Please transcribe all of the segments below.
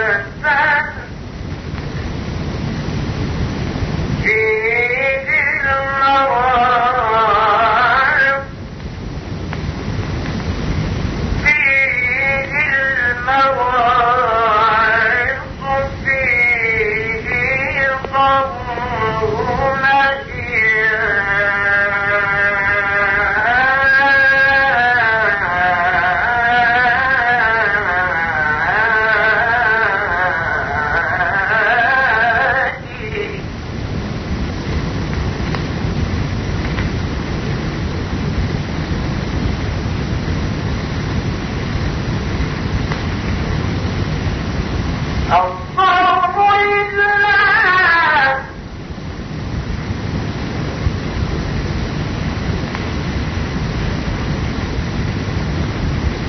the fact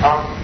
في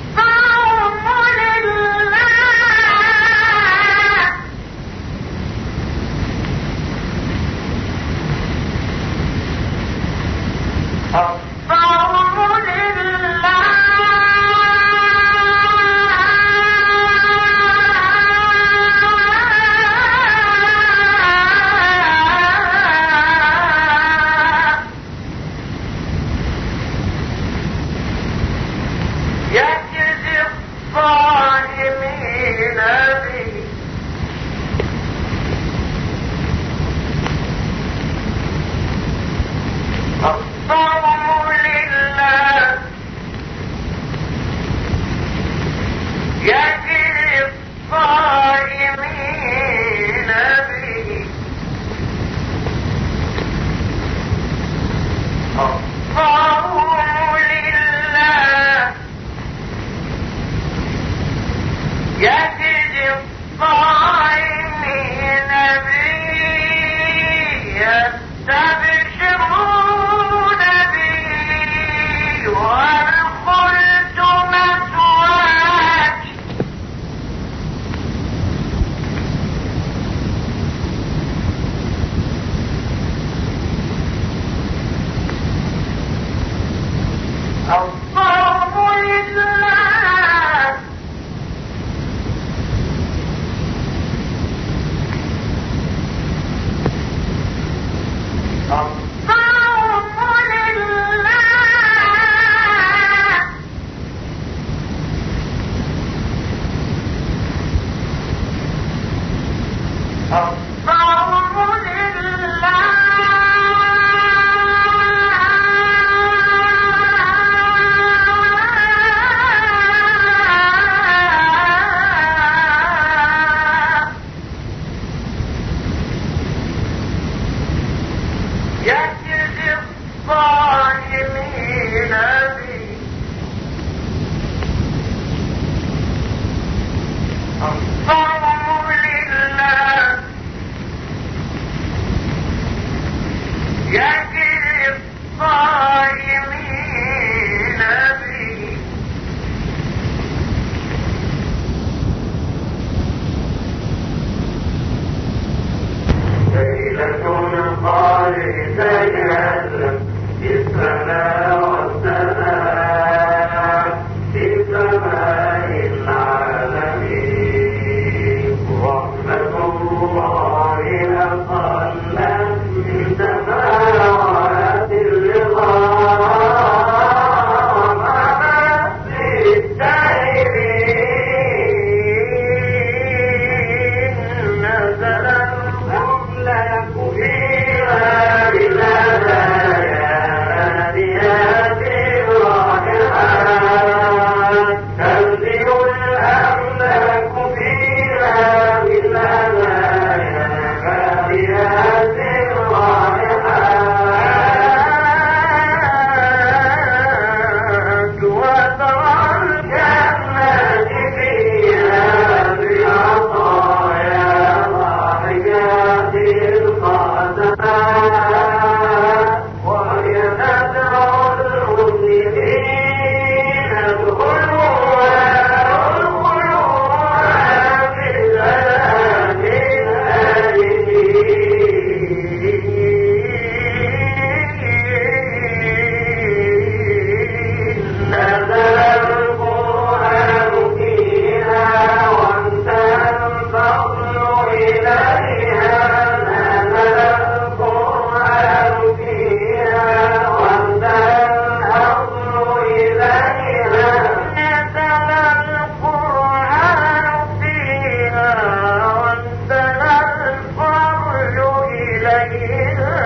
السماء Israel.